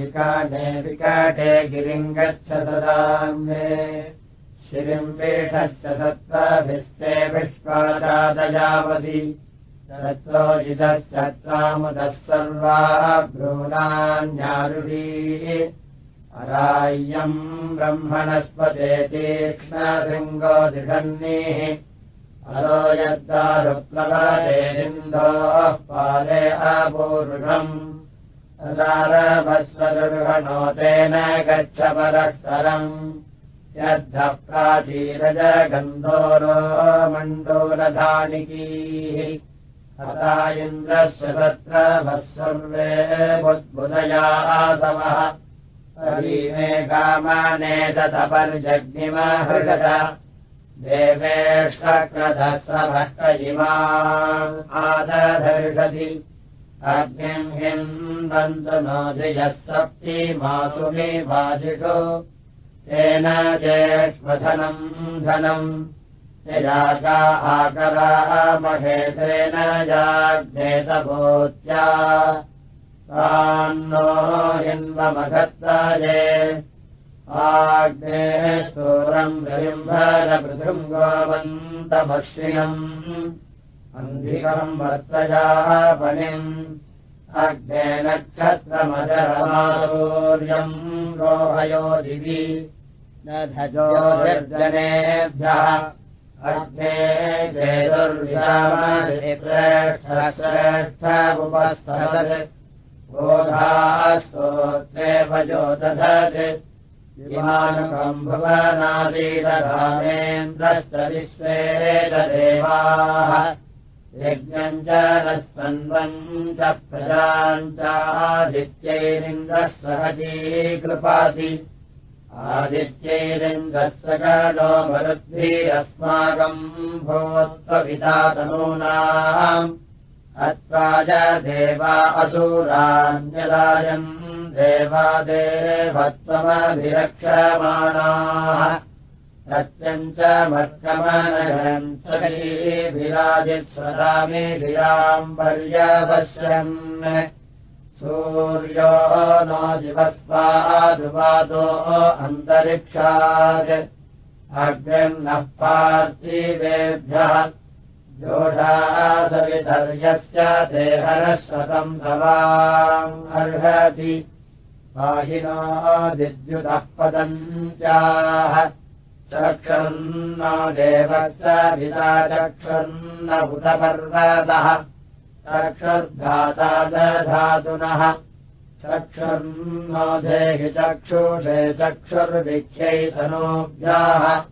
विकाटे विकाटे गिरिम् गच्छ मे श्रिम्बेषश्च सत्त्वाभिस्ते विश्वाचादयावति तत्त्वजितश्च त्वामुदः सर्वा भ्रूणान्यारुषीः अराय्यम् ब्रह्मणस्पते तीक्ष्णशृङ्गो दिषन्निः अरो यद्दारुप्लवतेरिन्दोः पाले अपूरुषम् अदारभस्वदुर्गणो तेन गच्छ परःसरम् यद्ध प्राचीरजगन्धोरो मण्डोलधानिकीः अदा इन्द्रस्य तत्र भः सर्वे बुद्बुधयासवः अरीमे कामानेतपर्जग्निमहृषत देवेष्टक्रधस्रभष्ट इमा आदधर्षति अग्निम् हिन्दन्तु नोधियः सप्ति वाजिषु। तेन जेष्वधनम् धनम् यजाका आकरा महेशेन जाग्नेतभूत्या तान्नो हिन्वमघत्ताये आग्ने स्तोरम् रविम्भरपृथुम् गोवन्तमश्विनम् अन्धिकम् वर्तयापनिम् अग्ने नक्षत्रमजरमासूर्यम् रोहयो दिवि। न धजोर्जनेभ्यः अग्ने वेदुर्यामश्रेष्ठश्रेष्ठमुपस्थत् बोधास्तोत्रे भजो दधत् इमानुकम् भुवनादीररामेन्द्रश्च विश्वेददेवाः यज्ञम् च नस्तन्वम् च प्रजाम् चादित्यैरिन्द्रः सहजीकृपाति आदित्यैरिन्द्रस्य मरुद्भिरस्माकम् भूत्वपितातनूनाम् अत्वा च देवा असूरान्यदायम् देवादेवत्वमभिरक्षमाणाः सत्यम् च मर्कमनयम् सखीभिराजित्स्वदामिभिराम् पर्यपश्यन् सूर्यो नो दिवस्वादुवादो अन्तरिक्षात्। अग्निर्नः पार्थिवेभ्यः जोषासविधर्यस्य देहनः शतम् अर्हति। पाहिनो दिद्युतः पदञ्चाः चक्षुर्न देवस्य पिता चक्षुर्न बुधपर्वतः चक्षुर्धाता दधातुनः चक्षुर्नो देहि चक्षुषे चक्षुर्विख्यैतनोभ्याः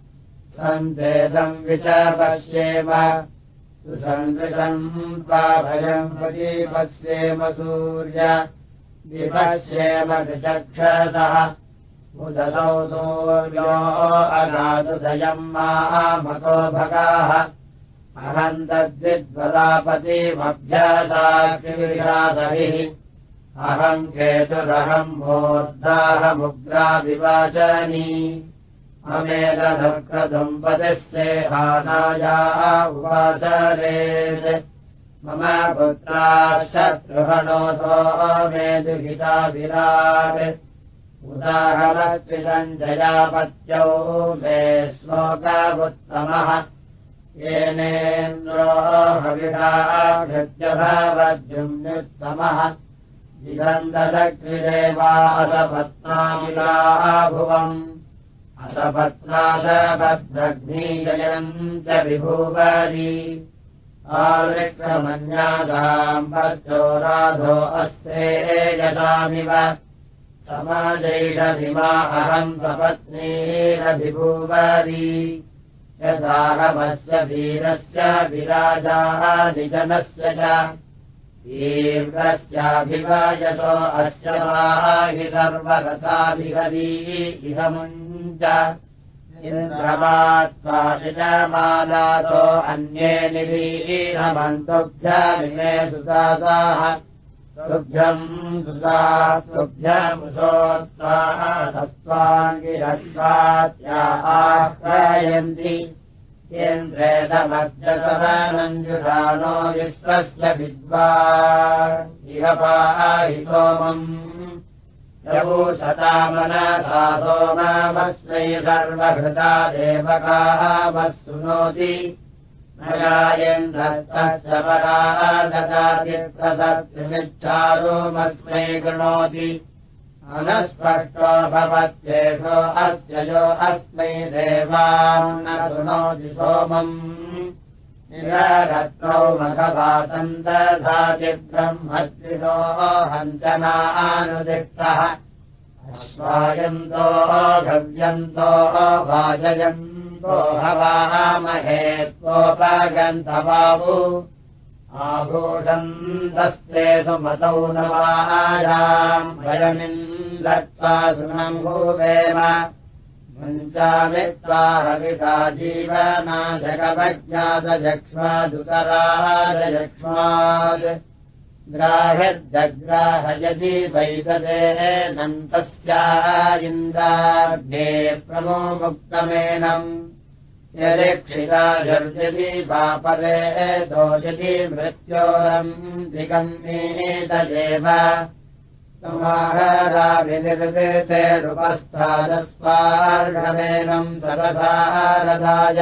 सन्देदम् विचपश्येम। सुसन्दृशम् पाभयम् पश्येम सूर्य। विपश्येम विचक्षतः सूर्यो अगादुदयम् मामको भगाः। अहम् तद्विद्वदापतिमभ्यसाक्रीडादभिः अहम् केतुरहम् भोर्दाहमुग्राविवाचनी अमेदनुक्रदुम्पतिस्येहानाया उवाचरेत् मम पुत्राः शत्रुहणोऽथो मे दुहिता विराट् उदाहमत्विसञ्जयापत्यौ मे श्लोकमुत्तमः येनेन्द्रो हविषाभृत्यभवद्युम्युत्तमः जिगन्धदग्निदेवा असपत्नामिलाभुवम् असपत्नासपद्रग्नीजयम् च विभूवरी। आवृक्षमन्यादाम् पत्रो राधो अस्ते यदामिव समाजैषभिमा अहम् सपत्नीरभिभूवरी। यदाहमस्य वीरस्य विराजादिजनस्य च। तीव्रस्याभिवायसो अस्य माहि सर्वगताभिहरी इहमुञ्च। इन्द्रमात्माशिजमानातो अन्ये निरीहमन्तुभ्यमिमे सुदासाः तुभ्यम् सुता तुभ्यमुसोत्त्वाः तत्त्वाङ्गिरस्वात्या आह्वयन्ति इन्द्रेदमध्यसमनञ्जुरानो विश्वस्य विद्वा इह पाहि सोमम्। यवूषतामनसा सोमामस्मै सर्वभृता देवकाः शृणोति नयायेन्द्रस्तस्य पराददातिप्रदत्तिमिच्छारोमस्मै गृणोति। अनस्पष्टो भवत्येषो अस्य यो अस्मै देवान्न शृणोति सोमम्। निरत्नौ मघवातम् दधाति ब्रह्मद्विनो हन्तनानुदिष्टः अश्वायन्तो गव्यन्तो वाजयम् हवामहे त्वोपगन्धबाबु आभूषन्तस्ते सुमतौ नवायाम् वयमिन्दत्वा सुनम् भूवेम। मञ्चामित्वा हविषा जीवना जगवज्ञातजक्ष्मादुतराजयक्ष्मात् ग्राह्यजग्राहयति वैतदे नन्तस्या इन्द्राग्ने प्रमो मुक्तमेनम् यदीक्षिता जर्जति पापरे दोजति मृत्योरम् दिगन्मीतदेव समाहराविनिर्देतेरुपस्थादस्वार्घमेनम् सरसारदाय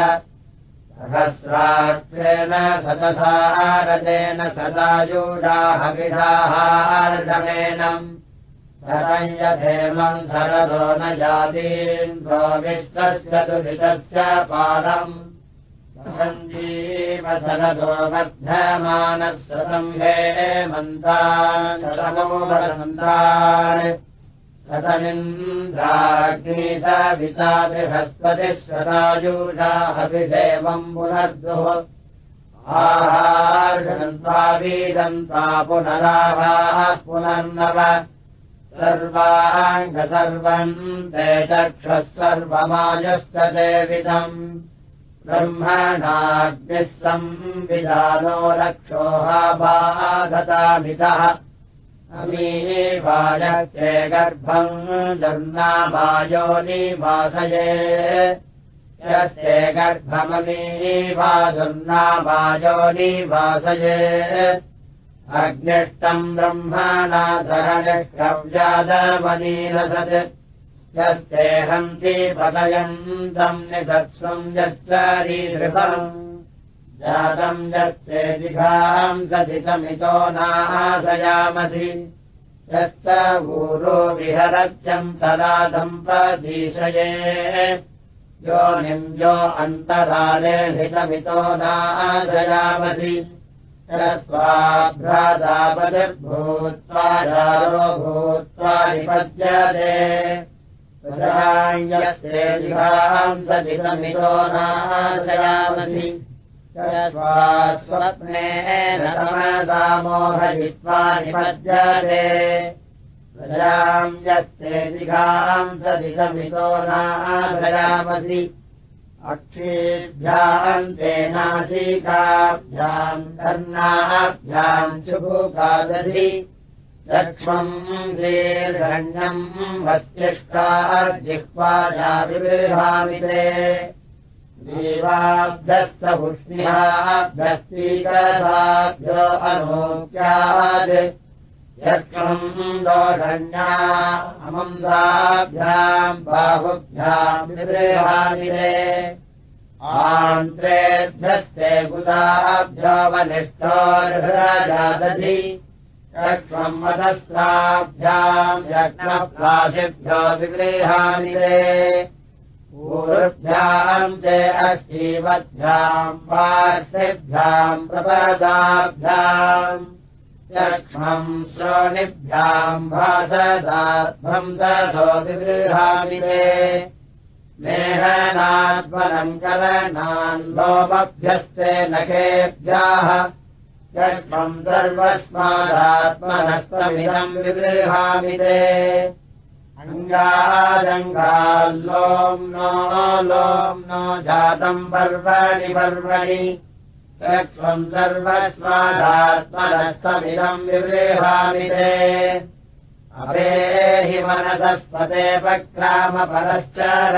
सहस्राक्षेण सतसारतेन सदायूढाहविषाहार्घमेनम् धरञ्जधेमम् धरदो न जातीन्द्रो विश्वस्य दुरितस्य पादम्। सञ्जीवधरदो वर्धमानः सतम्भे मन्तान् शतमिन्द्राग्नीतविता बृहस्पतिः पुनर्दुः आहार्घन्त्वा पुनराहाः पुनर्नव। सर्वाङ्ग सर्वम् ते चक्षः सर्वमायश्च देविदम् ब्रह्मणाग्निः संविधानो रक्षोहाबाधतामितः गर्भम् गर्भममीवा दुर्नामायो निवासये अग्निष्टम् ब्रह्मणा सरनिष्टव्यादमनीरसत् यस्तेहन्ति पतयन्तम् निधत्स्वम् यश्चरीदृभम् जातम् यस्ते जिघाम् सदितमितो नाशयामसि यस्त ऊरो विहरत्यम् तदा दम्पदीशये यो निम् यो अन्तराले हितमितो नाशयामसि स्वाभ्रादापतिर्भूत्वा जारो भूत्वा निपद्यते जिहाम् सदितमितो स्वप्ने नमदामोहयित्वा निपद्यते। प्रजाम् यस्ते जिघाम् सदितमितो नाशयामसि अक्षेभ्याम् तेनासिकाभ्याम् कर्णाभ्याम् शुभुकादधि लक्ष्मम् दीर्घण्यम् वस्तिष्ठार्जिह्वाजाविबृहामि ते देवाभ्यस्तभुष्ण्याभ्यस्तीकसाभ्यो अनोक्याद् यक्ष्मम् दोषण्या अमन्दाभ्याम् बाहुभ्याम् विबृहामि ते आन्त्रेभ्यस्ते गुदाभ्योऽवनिष्ठोर्हृजादधि यक्ष्मम् मदस्राभ्याम् यज्ञप्राशिभ्यो विगृहामि ते ऊरुभ्याम् ते अष्टीवद्भ्याम् पार्श्वेभ्याम् प्रपदाभ्याम् यक्ष्मम् श्रोणिभ्याम् भासदात्मम् दधो विगृहामि ते। मेहनात्मनम् कलनान् लोमभ्यस्ते नखेभ्याः यक्ष्मम् सर्वस्मादात्मनस्त्वमिदम् विगृहामि ते अङ्गादङ्गाल्लोम् नो लोम् नो जातम् पर्वणि पर्वणि। यक्ष्मम् सर्वस्मादात्मनस्त्वमिदम् विगृहामि ते। अवेहि मनसस्पते पक्रामपरश्चर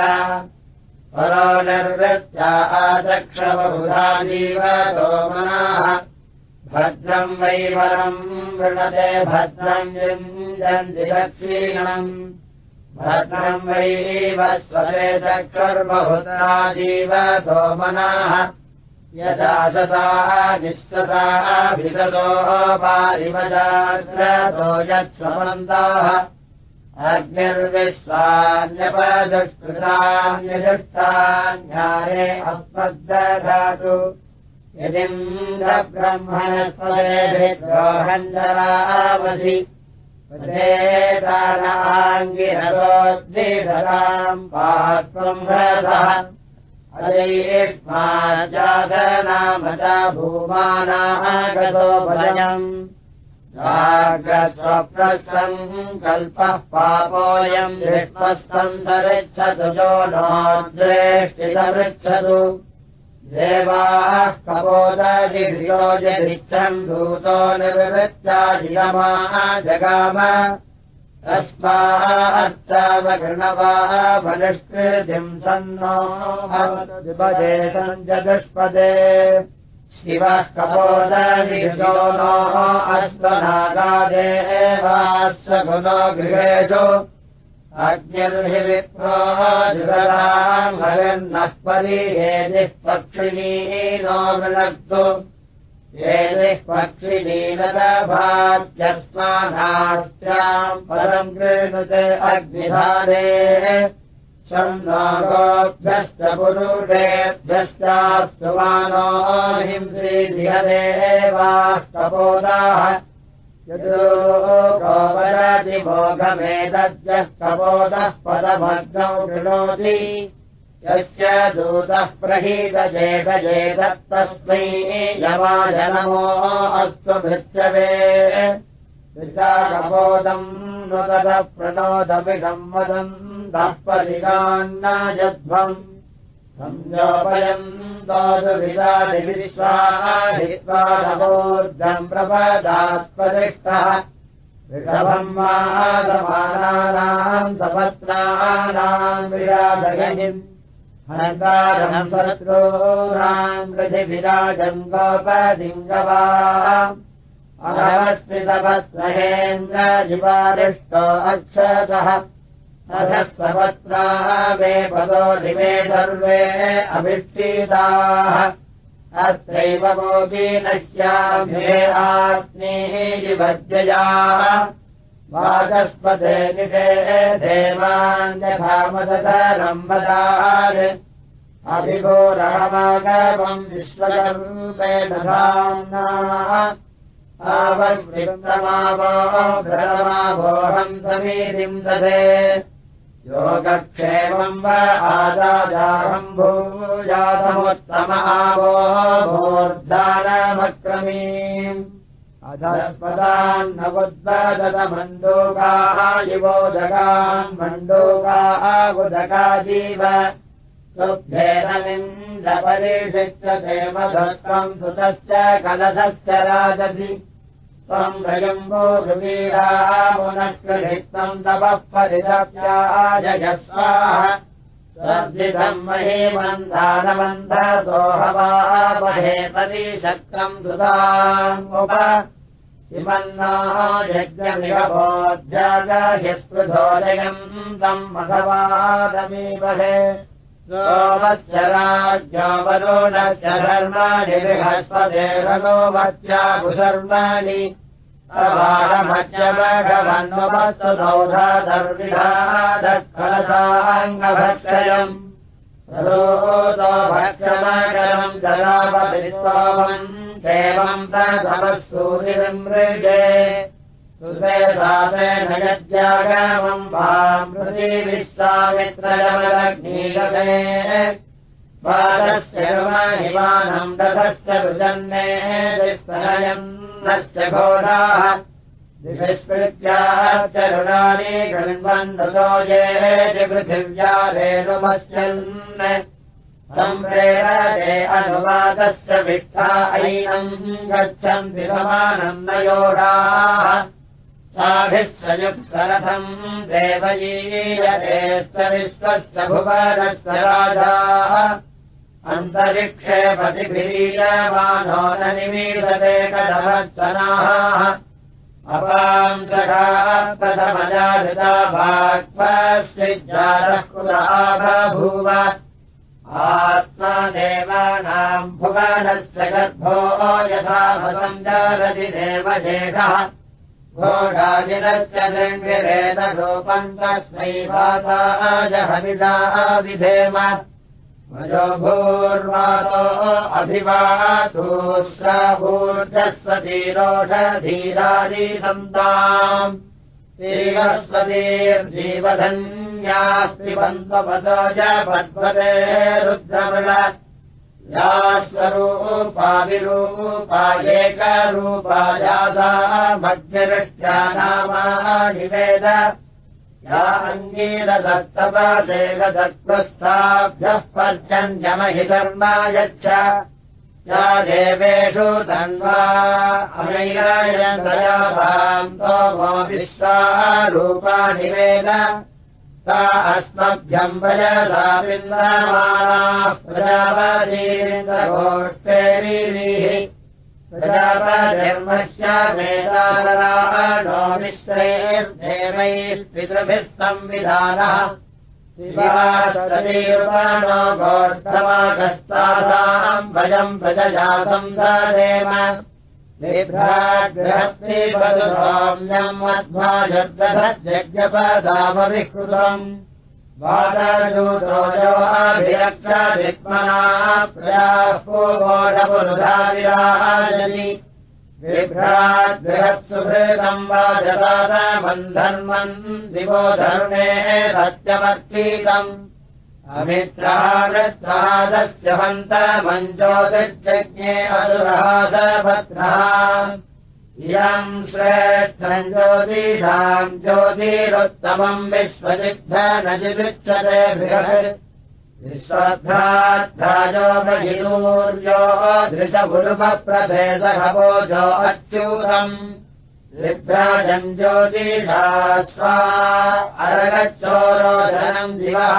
परो निर्वृत्या आचक्षबहुधा जीवतो मनाः। भद्रम् वै वरम् वृणते भद्रम् युञ्जन्ति दक्षीणम् वैव स्वरे चक्षुर्बहुता जीव सोमनाः। यदा सता निःसताभिसतो पारिवजाग्रतो यत्समन्ताः अग्निर्विश्वान्यपदुष्कृतान्यजुष्टान्याये अस्मद्दधातु। यदिन्द्रब्रह्मणस्वरेभिद्रोहञ्जरावधि पात्वम् रथः अयैष्माजातनामता भूमानागतो भजम्। जाग्रस्वप्रसङ्कल्पः पापोऽयम् दृष्मस्तन्तरिच्छतु जो नो द्वेष्टितमृच्छतु देवाः कपोदजिभ्योजभिच्छम् दूतो निर्वृत्ताधिगमाः जगाम। तस्माच्चावकृणवा बलिष्कृतिम् सन्नो भवदे सञ्जदुष्पदे। शिवः कपोदजिभ्यो नोः अश्वनागादेवाश्वगुणो गृहेषु अग्निर्हि विप्रोजुराम् हरिर्नः परि हेदिः पक्षिणी नो वृणक्तु हेदिः पक्षिणीनदभात्यस्मानाष्ट्याम् पदम् गृह्णुते अग्निधारे शन्नागोभ्यश्च पुरुषेभ्यश्चास्तु मानो गोवरादिमोघमेतद्यः कपोदः पदमग्नौ कृणोति। यस्य दूतः प्रहीतजेतजेतत्तस्मै यमाजनमो अस्तु भृत्यवे कपोदम् नुतः प्रणोदमिषम् वदम् दः दोषविदादिविश्वाहित्वादवोर्धम् प्रपदात्पदिष्टः ऋषभम् मादमानानाम् सपत्नानाम् विराजयिम्। हनकारम् शत्रूणाम् हृदिविराजम् गोपदिङ्गवा अहमस्मितपत्रहेन्द्रजिवारिष्टो अक्षतः अधः सपत्रा वे पदो दिवे सर्वे अभिष्टिताः। अत्रैव गोपी नश्याभ्ये आत्मीः जिभज्ययाः वाचस्पते निषे देवान्यधामदरम्बदान् अभिघोरहमागमम् विश्वकरूपेण धाम्नाः आवस्मितमावो भ्रमावोऽहम् समीतिम् दधे योगक्षेमम् वा आदाजाहम् भूजातमुत्तम आवो भोर्धानमक्रमीम् अधस्पदान्नवुद्वदतमण्डूकाः युवो जगान् मण्डूकाः उदका जीव। तुभ्येनमिन्द्रपरिषिच्यते मधत्वम् सुतश्च कलशश्च राजसि त्वम् रजम्बोरुवीराः पुनःकृहित्वम् तपः परितप्याजयस्वाः स्वर्जितम् महीमन्धानमन्धसोहवामहे परीशक्रम् सुतामुप। इमन्नाः यज्ञमिव भोज्जागह्यस्पृधोदयम् तम् मघवादमीमहे सोमस्य राज्योपरोणस्य धर्माणि बृहस्पते रघोमत्याभुशर्माणि अवारमत्यमघवन्वस्तु सौधाधर्विधादत्फलसाङ्गभक्षयम् तदोतो भक्षमकरम् जलापतिस्तोमम् देवम् प्रथमः सूर्यमृजे सुसेदातेन यज्ञागमम् वाम् हृदि विश्वामित्रयमलग्नीयते बालस्य हिमानम् रथस्य रुजन्ने स्तनयम् नश्च घोषाः दिविस्मृत्याश्चरुणानि गृह्वन्दतो ये पृथिव्या रेणुमस्यन् सम्प्रेरते अनुवादस्य विष्ठा ऐनम् गच्छन्ति समानम् नयोडाः साभिः सयुक्सरथम् देवयीयतेस्त विश्वस्य भुवनस्य राजाः। अन्तरिक्षे पतिभिरीयमानो न निमीलते कदमत्सनाः अपांसका प्रथमजाता भाग्वस्विजातः कुलाभूव आत्मदेवानाम् भुवनस्य गर्भो यथा भवम् जारति देवशेषः घोषाजिरस्य विधेम मयो भूर्वातो अभिवातूस्रभूर्जस्वतीरोषधीरादिसन्ताम् श्रीवस्वतीर्जीवधन्यास्त्रिबन्धपदो च पद्मते रुद्रमृळ या स्वरूपाविरूपा एकरूपा यासा मध्यदृष्ट्या नामा निवेद या अङ्गीरदत्तपादेकदत्प्रस्थाभ्यः पर्जन्यमहि धर्मा यच्छ या देवेषु धन्वा अनैरायन्दयासाम् सोमो विश्वारूपा निवेद सा अस्मभ्यम् वयसा विन्द्रमाणाः प्रजापतीरिन्द्रगोष्ठेरीः प्रजापतिर्मह्या वेदारराणो मिश्रैर्देवैः पितृभिः संविधानः गोष्ठमागस्तासाम् भयम् प्रजजातम् दादेव निभ्राग्रहत्रीपदुसौम्यम् मध्वाजग्रहज्ञपदामविकृतम् वादजूतोजोऽभिरक्षादिक्मना प्रयास्पोढपुरुधाविराजति बिभ्राद्बृहत्सुभृतम् वाजतादमन्धन्वन् दिवो धरुणे सत्यमर्चीतम् अमित्रः वृत्रहादस्य हन्तमञ्जोतिर्जज्ञे असुरः सभद्रः इयम् श्रेष्ठम् ज्योतिषाम् ज्योतिरुत्तमम् विश्वसिद्ध न चिदुच्यते बृहत् विश्वभ्राध्राजो बहिसूर्यो धृतगुरुपप्रभेदभोजो अच्यूतम्। विभ्राजम् ज्योतिषा स्वा अरगच्चोरोधनम् दिवः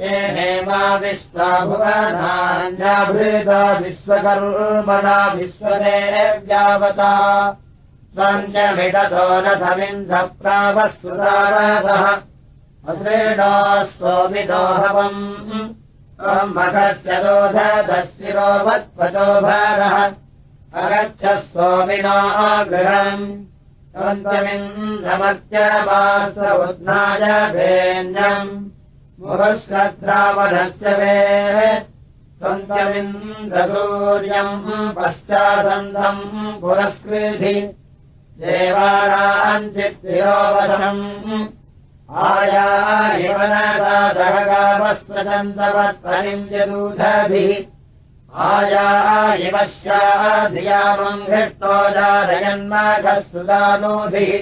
ये हेमा विश्वाभुवनान्याभृता विश्वकर्मणा विश्वदेव्यावता। पञ्चमिडतो न समिन्धप्रावः सुरावसः अश्रेणो सोमिदोहवम् मखस्य दोधदशिरोवत्पतो भारः। अगच्छ सोमिनो गृहम् पञ्चमिन्द्रमत्यमास उद्नाय भेन्यम् मुहश्रद्रावणस्य वे देवानाम् चित्तिरोवशम् आयायवनदादहगावस्वदन्तवत्परिम् यदूधभिः आया इव स्याधियामम् हृष्टो जारयन्माघः सुदानोभिः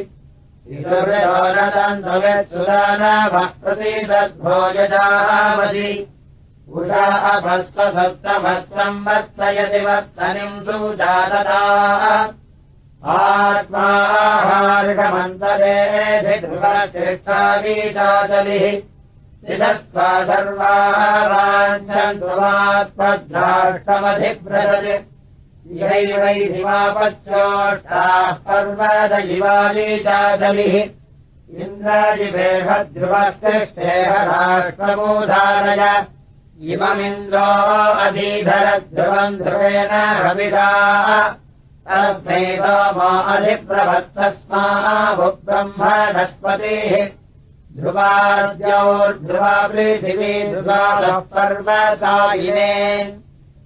अभस्वभक्तभक्तम् वर्तयति वर्तनिम् सुजातता। आत्माहार्षमन्तरेऽधिध्रुवचेष्टावीजातलिः चिदत्वा सर्वात्मद्राष्टमधिभ्रजति यैवैधिमापच्चोष्टाः पर्वत इवालीजादलिः इन्द्राजिवेहध्रुवस्तिष्ठेह राष्ट्रमोधारय इममिन्द्रो अधीधरध्रुवम् ध्रुवेण हविषा तस्मै सोमो अधिप्रभत्तस्माभुब्रह्मणस्पतिः ध्रुवाद्योर्ध्रुवा पृथिवी ध्रुवादः पर्वता इमे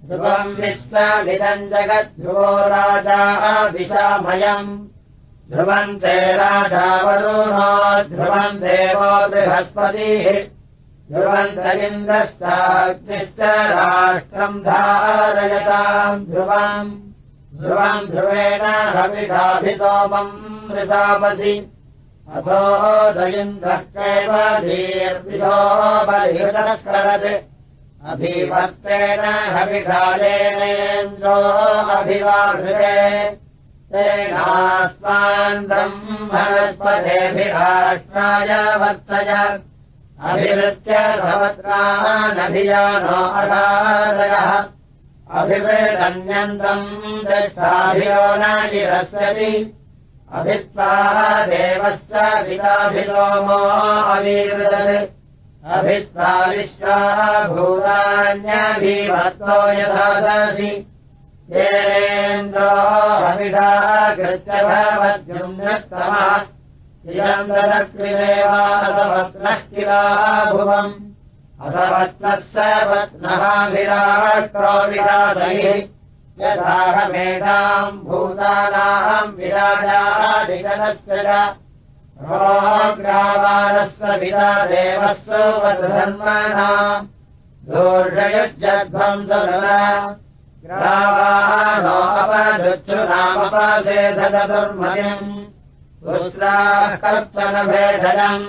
ध्रुवम् विश्वमिदम् जगद्ध्रुवो राजा विशामयम् ध्रुवम् ते राजावरुणो ध्रुवम् देवो बृहस्पतिः। ध्रुवन्त इन्द्रश्चाग्निश्च राष्ट्रम् धारयताम् ध्रुवम्। ध्रुवम् ध्रुवेण हविषाभितोमम् मृतापसि अथो दयिन्द्रः कैव धीर्विधो बलिहृतस्करत् अभिवर्तेन हविकालेनेन्द्रो अभिवाहृते तेनास्मान् ब्रह्मणस्पदेभिराष्ट्राय वर्तय। अभिवृत्य भवत्रानभियानो अरादयः अभिवृदन्यन्तम् दष्टाभियो न निरस्यति। अभित्वा देवस्य पिताभिलोमो अवीवृदत् अभित्वा विश्वा भूतान्यभिभक्तो यथादसि। येन्द्रो हविषाः कृत्यभवद्युम्नस्तमः। श्रियन्दरक्रिदेवासवत्नः किलाः भुवम्। असवत्नस्य वत्नः विराट्रो यथाहमेधाम् भूतानाम् विराजादिगणस्य ग्रावानस्य पिता देवस्य वधर्मणा दोर्षयुज्जध्वम् ग्रावानोपदुच्छुनामपसेधदुर्मयम् पुत्राः कर्तनभेदनम्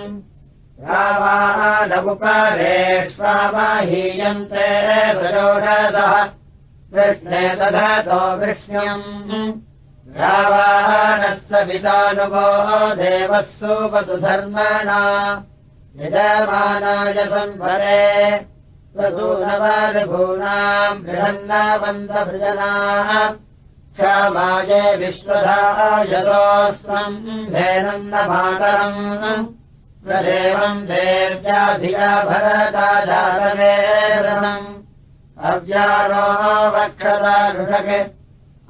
ग्रावानमुपरेष्वामहीयन्ते सजोषदः कृष्णे दधातो वृष्ण्यम् रावानस्य पितानुगो देवः सोपसुधर्मणा यजमानाय संवरे स्वसूनवभूनाम् बृहन्नवन्दभृजनाः क्षमाये विश्वधायतोऽस्मम् धेनम् न मातरम् प्रदेवम् देव्याधिया भरता जातवेदनम् अव्यारो वक्षता ऋषके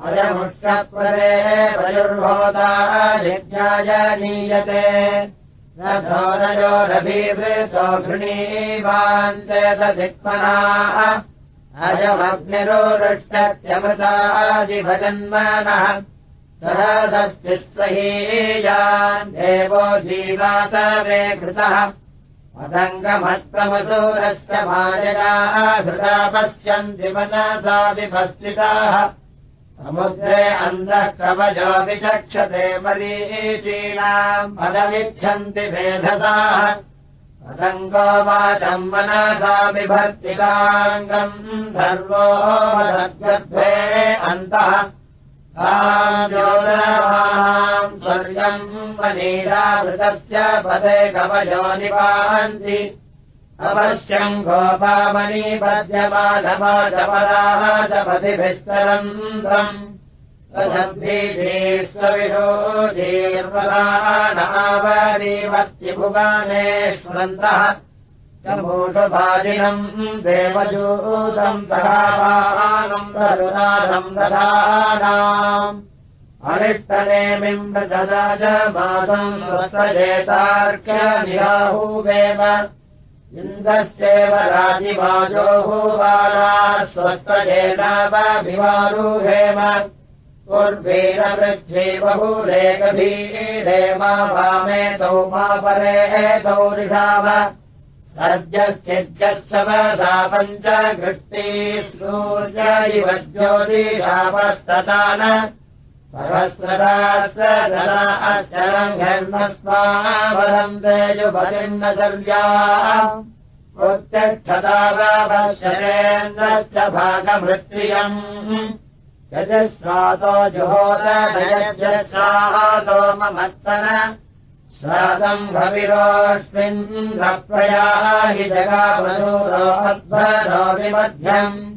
अयमुष्टप्रदे वयुर्भोता यज्ञाय नीयते। रथोरयोरभिवृतो घृणीवान्ते तदिक्मनाः। अयमग्निरोरुष्टत्यमृतादिभजन्मनः। सहदस्तिस्सहीयान् देवो जीवात मे कृतः मदङ्गमत्तमसूरस्य माययाः घृता पश्यन्ति मनसा विभस्तिताः समुद्रे अन्धः कवजो विचक्षते मरीचीनाम् पदमिच्छन्ति भेदसाः। पदङ्गो वाचम् मनसा विभर्तिकाङ्गम् धर्वो मदद्गर्भे अन्तः। स्वर्यम् मनीरावृतस्य पदे कवयो निपान्ति अवश्यम् गोपामनीपद्यमानमाजपराः च पतिभिस्तरम् त्वम् स्वशब्दीर्वराणावरीवत्यभुगानेष्वन्तः भूषभाजिनम् देवजूतम् तदावानम् तरुणारम् दधानाम् अनिष्टनेमिम् ददा च मातम् स्वस्वजेतार्क्यमिराहुवेव इन्द्रस्येव राजिवाजोहुवाला स्वस्वजेतावभिवारुहेम उर्वीरवृद्ध्वी बहुलेखभीरेमा वामे तौ मा परे ऋषाव सद्यश्चिद्यः पञ्च घृष्टी सूर्य इव ज्योतिषापस्ततान सहस्रदाश्रजनाश्चरम् घर्मस्मावरम् तेजुपतिर्नचर्या प्रत्यक्षतावशरेन्द्रश्च भागमृत्रियम् यजस्वातो जुहोदयजस्वातो ममत्तन श्रादम् भविरोऽस्मिन् प्रयाहि जगामनूरो अध्वरो विमध्यम्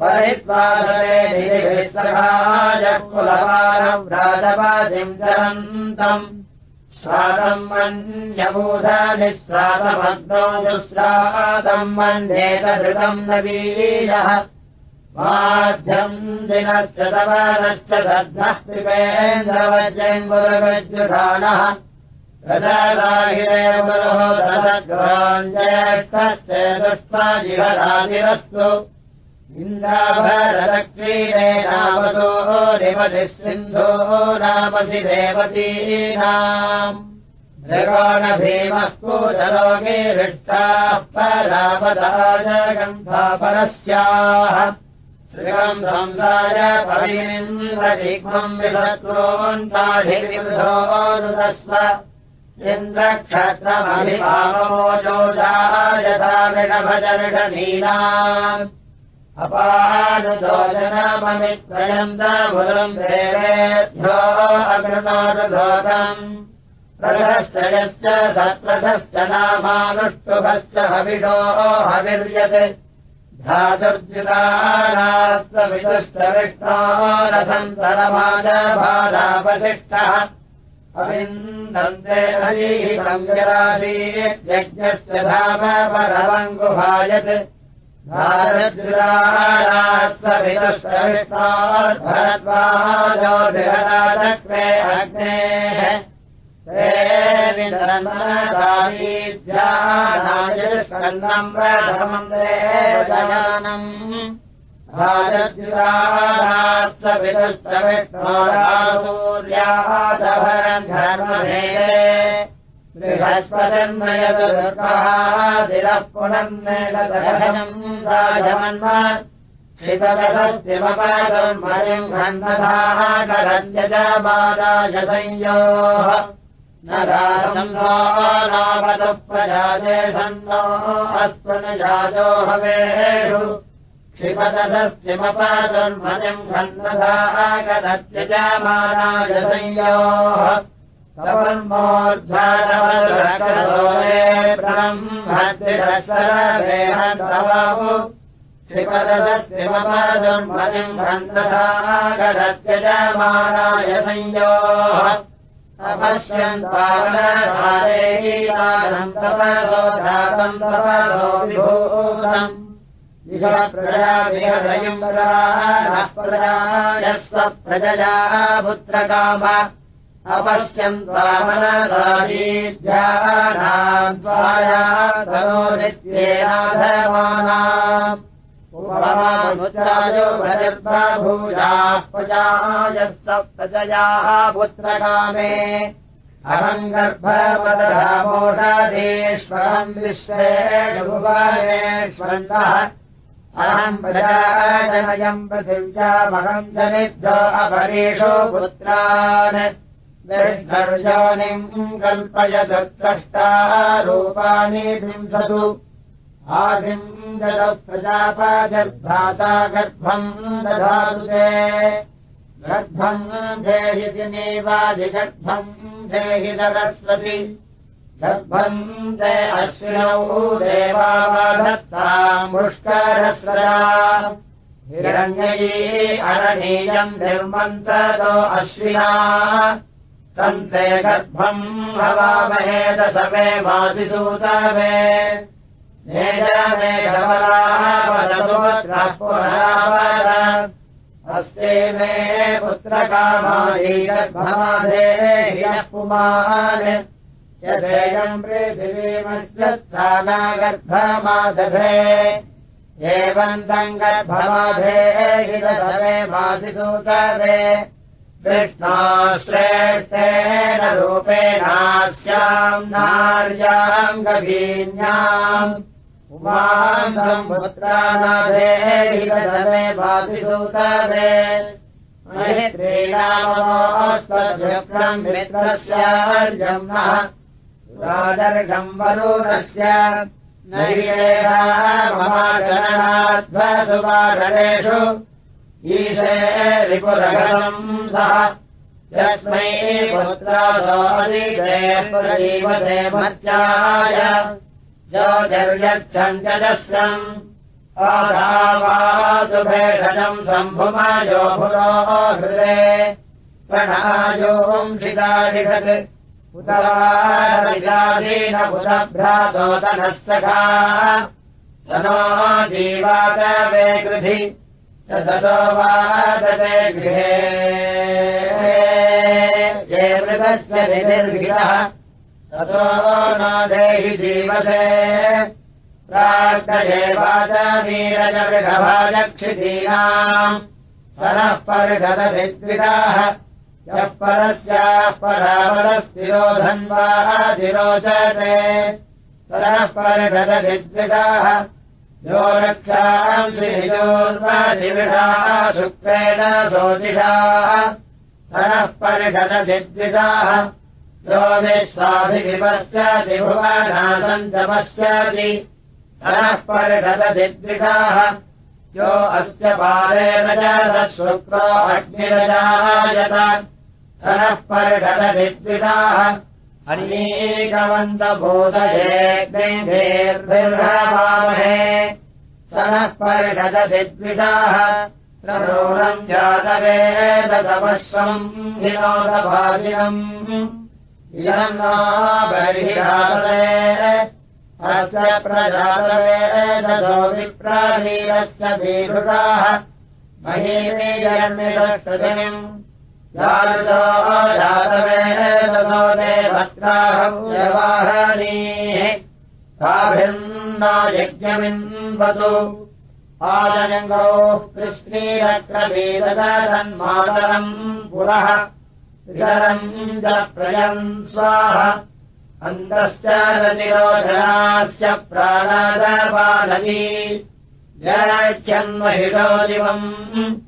परित्वादरे निरिभिस्सहाय कुलवारम् राजवादिम् चरन्तम् श्रादम् मन्यबूधानि श्रादमग्नौ जुश्रादम् मन्येतधृतम् नवीयः माध्यम् दिनश्च तवनश्च दध्नः पिपेन्द्रवज्रम् गुरुगज्जुषाणः गदाहिरेवरोः दशग्राञ्जयष्टस्य दुष्माजिहरादिरस्तु इन्द्राभरलक्ष्मीरे नामतो निमतिः सिन्धो नामसि देवतीनाम् भृगोणभीमः कूजलोके हृष्टाः परापदाजगन्धापरस्याः श्रियम् संसाय पवीन्द्रजिह्मम् विशत्रोन्ताढिर्विधोऽनुदस्व इन्द्रक्षत्रमभिभामोजोषा यथा अपानुदोजनममित्रयन्तमुलम् देवेभ्यो अकृणोदोतम् प्रदश्चयश्च सप्रथश्च नामानुष्टुभश्च हविषो हविर्यत्। धातुर्जितानास्तविदुष्टविष्णो रथम् तरमाजभारापशिष्टः अविन्दन्ते हरिहितम् यराजीयज्ञस्य धाम परमङ्गुहायत् भारद्विराणात्सविदुष्टविष्टाद्भरद्वाजोभिहराचक्रे अग्नेः ेविन्दनायुष्कन्नम् प्रथमन्दे गजानम् राजद्विराणात्सविदुष्टविष्णोरासूर्यादभरम् धर्मभेदे बृहस्पतिर्मयदुर्गः पुनर्मेलदहनम् राजमन्म क्षिपदसत्यमपदुर्मयम् घन्नधाः करञ्जबादाय संयोः न रासंसो नावतः प्रजाते सन्नो अस्त्वनुजातो हवेषु क्षिपदसस्यमपदुर्मयम् घन्नधाः करत्यजामानाय संयोः क्षिपदसस्यमपदुर्मयम् घन्नधागरत्यजमानाय संयोः। अपश्यन्तावनधारेहीतानम् तपसो जातम् तपसो विभूतम्। प्रजाभिहदयम् प्रजाः प्रजायस्व प्रजया पुत्रकाम अपश्यन् स्वाया तनो नित्येनाधमानाम् उपमानुचायो भजर्भूयाः प्रजायस्व प्रजयाः पुत्रकामे। अहम् गर्भपदधामोषादेश्वरम् विश्वे भुवनेष्वन्तः अहम् प्रजाजनयम् पृथिव्यामहम् जनिभ्यो अपरेषु पुत्रान् विष्णर्योनिम् कल्पयतु द्रष्टा रूपाणि विंसतु आदिम् दद प्रजापाजर्धाता गर्भम् दधातु ते। गर्भम् देहि दिनेवादिगर्भम् देहि सरस्वति। गर्भम् ते अश्विनौ देवावधत्ताम् पुष्करस्वरा हिरण्ययी अरणीयम् निर्मन्ततो अश्विना तन्ते गर्भम् हवामहेदसमे वासिसूतमे मेघमेघवरापदपुत्रपुरावर अस्ते मे पुत्रकामायी गर्भमाधेयः पुमान्। यथेयम् पृथिवीमश्चाना गर्भमादधे एवम् तम् गर्भमाधेहिदसमे वासिसूतवे कृष्णाश्रेष्ठेन रूपेणास्याम् नार्याम् गभीन्याम्। उमान्तम् पुत्रानाधेहिदसमे वासिसूतवे मैत्रीणामोऽस्त्वम् मित्रस्यार्जम् नः। राजर्षम् वरुणस्य नैरेणामहाजननाध्वसुवारणेषु ईशे रिपुरगतम् सः। यस्मै पुत्रासोऽधिके पुरजीवसे मत्याय। ज्योतिर्यच्छम् जस्यम् आधावासुभेषजम् सम्भुमयो भुरो हृदे प्रणायोंसिदादिषत् उतवादीन पुतभ्रातोतनस्तका तनो जीवातवे कृधि ततो वादते गृहे। ये मृगस्य निनिर्भितः ततो न देहि जीवसे। प्राक्तयेवाचमीरजमृगभाजक्षितीनाम् परः परिषदधिद्विषाः यः परस्याः परापरस्तिरोधन्वाधिरोचते परः परिषदधिद्विषाः यो रक्षाम् श्रीयोर्वादिविषाः शुक्रेण सोदिषाः परः परिषदधिद्विषाः यो भुवनासञ्चपश्यति परः परिषदधिद्विषाः यो अस्य पारेण च शुक्रो अग्निरजायत सरः परिषदधिद्विषाः अनेकवन्तभूतभूतयेर्भिर्हवामहे सरः परिषदधिद्विषाः प्ररोणम् जातवेदतपश्वम् विनोदभाजिनम्। इदम् बहिरातवे अस्य प्रजातवेदो विप्राधीरस्य भीरुषाः। महीमीजन्मिदष्टजनिम् जाततो व्यवाहनीः ताभिन्ना यज्ञमिन्वतु। आजयङ्गोः कृष्णीरक्रवीदन्मातरम् पुरः। विहरम् प्रयम् स्वाह। अन्तश्च रतिरोधनाश्च प्राणादपालती जयच्छन्महिषो दिवम्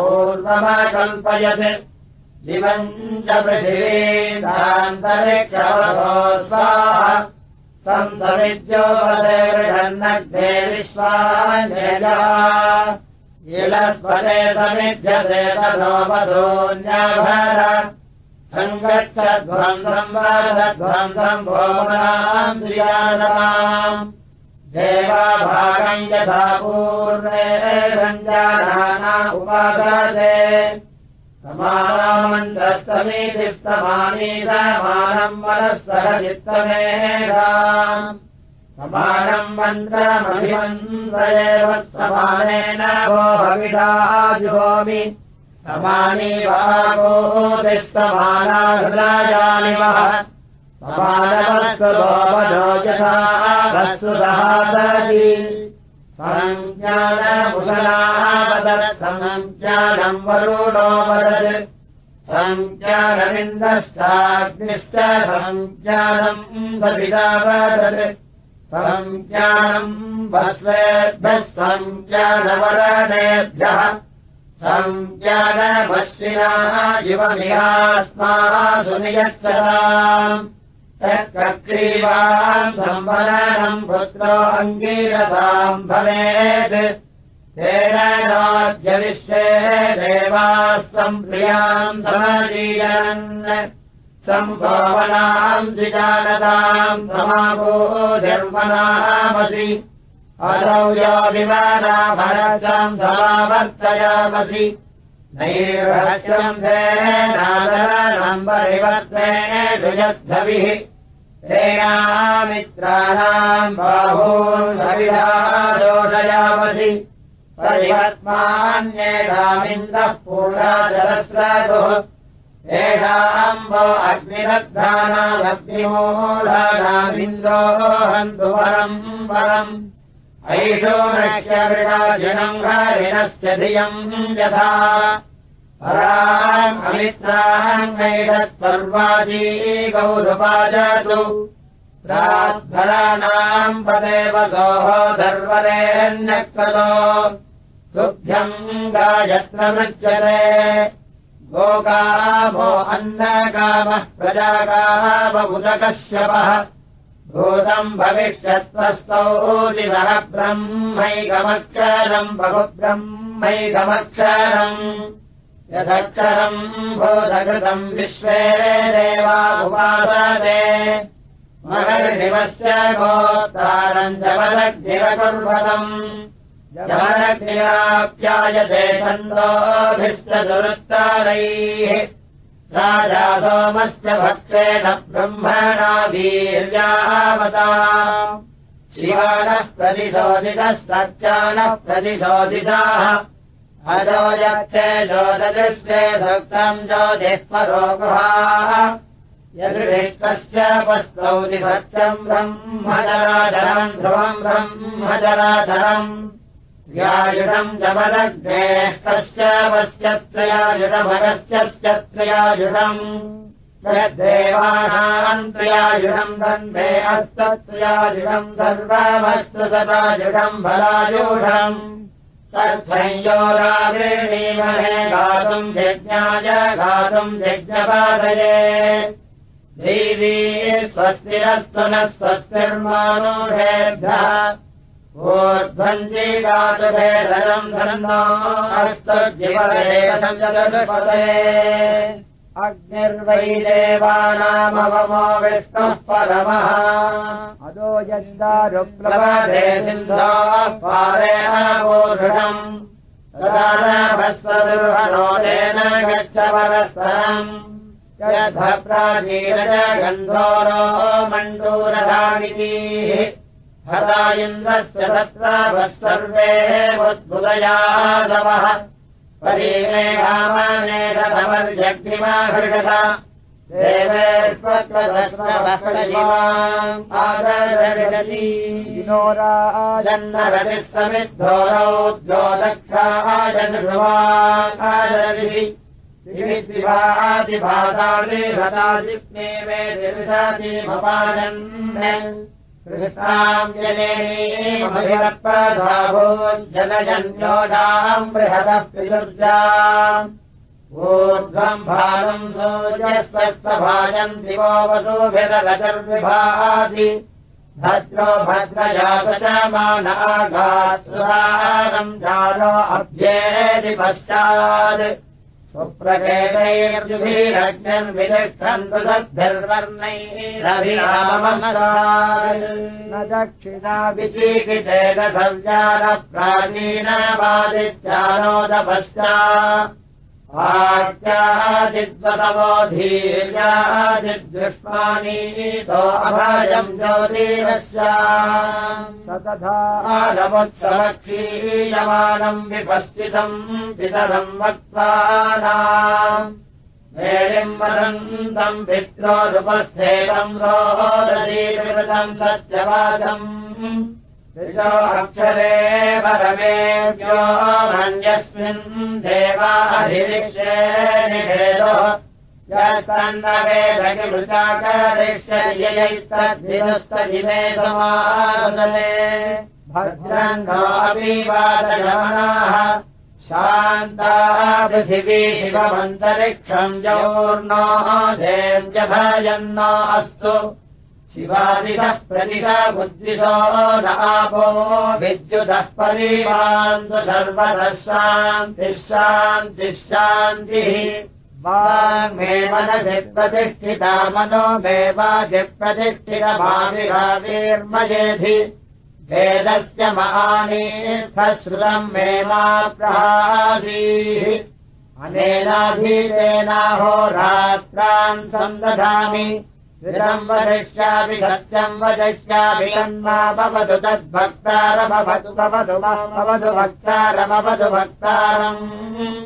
पूर्वमकल्पयत् दिवम् च स्वाहा सन्तविद्योपदे बृहन्नग्धे विश्वाञ्जयः इलस्पदे समिध्यते तथोपधोऽन्याभर सङ्गच्छध्वंसम् वदध्वंसम् भोमनाम् श्रियाणाम् देवाभागम् यथा पूर्णे सञ्जाना उपादते सह चित्तमेधा समानम् मन्त्रमभिमन्त्रयेव समानेन भो भविषाजुहोमि समानी वागोतिस्तमाना हृदायानि वः यथा वस्तुतः ददी सञ्ज्ञानमुदनावदत् सञ्ज्ञानम् वरुणो वदत्। सञ्ज्ञानमिन्दश्चाग्निश्च सञ्ज्ञानम् सविता वदत् सञ्ज्ञानम् वस्वेभ्यः सञ्ज्ञानवरणेभ्यः सञ्ज्ञानमश्विना इवमिहास्मासु नियच्छताम् तत्क्रीवाम् संवरणम् पुत्रो अङ्गीरताम् भवेत्। तेन नाद्यविश्वे देवाः सम्प्रियाम् समजीयन् सम्भावनाम् द्विजानताम् समागो धर्मनामसि असौ यो विमानाभरताम् समावर्तयामसि द्विजद्धविः तेनामित्राणाम् बाहून्भविधादोषयामसि परिवर्त्मान्येषामिन्द्रः पूर्णाजलस्रतुः एषाम्बो अग्निरद्धानामग्निमूढानामिन्द्रो हन्तु वरम् वरम् ऐषो नक्ष्यविराजनम् हरिणस्य धियम् यथा। पराम् अमित्राङ्गैरत्पर्वाजी गौरपाजतु। प्राद्धराणाम् पदेवसोः धर्वरेऽन्यक्रतो तुभ्यम् गायत्रमृच्यते। गोकामो अन्नकामः प्रजाकामबुदकश्यपः भूतम् भविष्यत्वस्तौ दिवः ब्रह्मैकमक्षरम् बहुब्रह्मैकमक्षरम् यदक्षरम् भूतकृतम् विश्वे देवा उपासते महर्षिवस्य गोत्तारम् जवदग्निरकुर्वतम् जवदग्निराप्यायते छन्दोभिस्तदुरुत्तारैः राजा सोमस्य भक्तेन ब्रह्मणा वीर्यावता। शिवानः प्रतिशोधितः। सत्यानः प्रतिशोधिताः अजो यत्ते ज्योतिदृष्टे भक्तम् ज्योतिः परोगुहाः यदृकस्य पस्तौति सत्यम् ब्रह्मजराधरम् ध्रुवम् ब्रह्मजराधरम् यायुषम् जमदग्नेः कस्य पश्यत्रयायुषमगस्यश्च त्रयायुषम् यद्देवानान्त्र्यायुषम् दन्ते अस्तत्र्यायुषम् सर्वमस्तु सदायुषम् फलायुषम् तत्संयोरावृणीमहे गातुम् यज्ञाय गातुम् यज्ञपादये देवी स्वस्तिरस्तु न स्वस्तिर्मानुषेभ्यः अस्तु जीवपदे अग्निर्वै देवानामवमो विष्णुः परमः। अदो यन्दारुप्लवदे सिन्धोः पारेणोषम् तदा भस्वदुर्हणो तेन गच्छ यथ प्राचीरज गन्धोरो मण्डूरधानिः हता इन्द्रस्य तत्र सर्वे उद्बुदयादवः परीमे रामनेकमर्जग्निमाहृषत देवेष्वक्लदस्मभक्तिमादरति विनोराजन्नरति जन्नरतिः समिद्धोरौ द्योदक्षाजनुवादरति विभातिभातानि हतादिग्ने मे दिविषातिमपादन् जनेणीमभिरप्रधाभोज्जलजन्योडाम् बृहदः पितुर्जा ऊर्ध्वम् भानम् सूर्यस्वभाजम् दिवो वसुभिरगजर्विभाति भद्रो भद्रजात च मानागात्सुरारम् जालो अभ्येदि पश्चात् सुप्रकेतैर्जुभिरग्निर्विदिष्ठन्तु सद्भिर्वर्णैरभिराममसान् न दक्षिणा विचीकितेन सञ्चार प्राचीनाबादित्यानोदपश्चा आच्यादिद्वतमो धीर्यादिद्युष्मानीतो अभयम् स तथा आलमुत्समक्षीयमानम् विपस्थितम् पितरम् वक्तानाम् वेणिम् वदन्तम् पित्रोरुपस्थेतम् रोदरीकृतम् सत्यवादम् अक्षरे परमेभ्यो मन्यस्मिन् देवाधिविश्वे निषेदो समासने भद्रन्नोऽपि वादयमनाः शान्ताः पृथिवी शिवमन्तरिक्षम् जौर्नो देव्यभयन्नो अस्तु बुद्धिशो न आपो विद्युतः परिवान्तु सर्वतः शान्तिः शान्तिः शान्तिः। वाङ्मे मनसि प्रतिष्ठिता मनो मे वाजिप्रतिष्ठितमाविहावीर्मयेधि वेदस्य महानीर्थश्रुतम् मे मा प्रहासीः। अनेनाधीतेनाहो रात्रान् सन्दधामि सत्यम् वदिष्यामि तन्मा भवतु तद्भक्तारमभतु भवतु भवतु भक्तारमवतु भक्तारम्।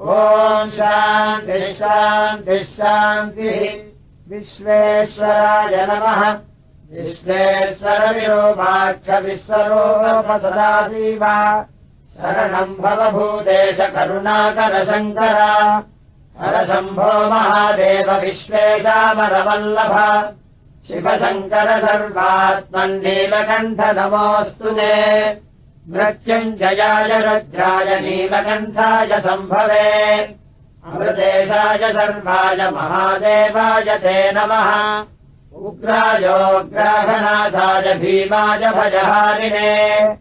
ॐ शान्तिः शान्तिः शान्तिः। विश्वेश्वराय नमः। विश्वेश्वरविरोमाक्ष विश्वरोपसदासीव शरणम् भवभूदेश करुणाकरशङ्कर हरशम्भो महादेव विश्वेशामरवल्लभ शिवशङ्कर सर्वात्मन्नीलकण्ठ नमोऽस्तु ते मृत्युञ्जयाय रुद्राय नीलकण्ठाय सम्भवे। अमृतेशाय सर्वाय महादेवाय ते नमः। उग्रायोग्राहनाथाय भीमाय भजहारिणे।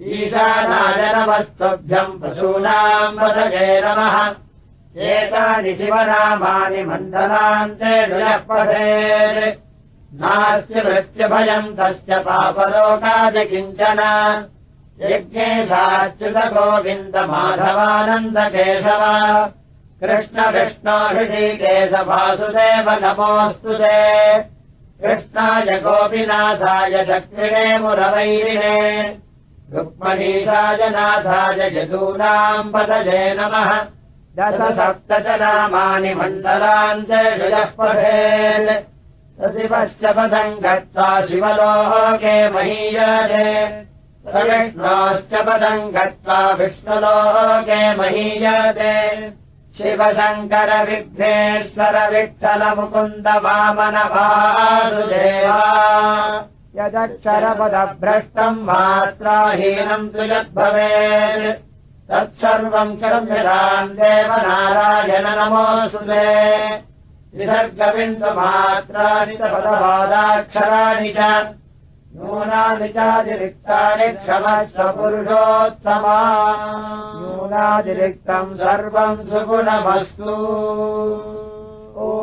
ईशानाय नमस्तुभ्यम् पशूनाम् वदये नमः एतानि शिवनामानि मण्डलान्ते पठेत् नास्ति मृत्युभयम् तस्य पापलोकादि किञ्चन। यज्ञे साच्युतगोविन्दमाधवानन्दकेशव कृष्णविष्णो हृषीकेशवासुदेव नमोऽस्तु ते। कृष्णाय गोपिनाथाय दक्षिणे मुरवैरिणे। रुक्मणीशाय नाथाय यदूनाम् पदजे नमः दश सप्त च नामानि मण्डलान्तेषु यः पठेत् शिवश्च पदम् गत्वा शिवलोके महीयते। विष्णोश्च पदम् गत्वा विष्णुलोके महीयते। शिवशङ्कर विघ्नेश्वर यदक्षरपदभ्रष्टम् मात्राहीनम् तु यद्भवेत् तत्सर्वम् कर्म्यताम् देवनारायण नमोऽसु मे विसर्गविन्दुमात्राणि च पदपादाक्षराणि च। नूनानि चातिरिक्तानि क्षमस्वपुरुषोत्तमा नूनातिरिक्तम् सर्वम् सुगुणमस्तु। ओ।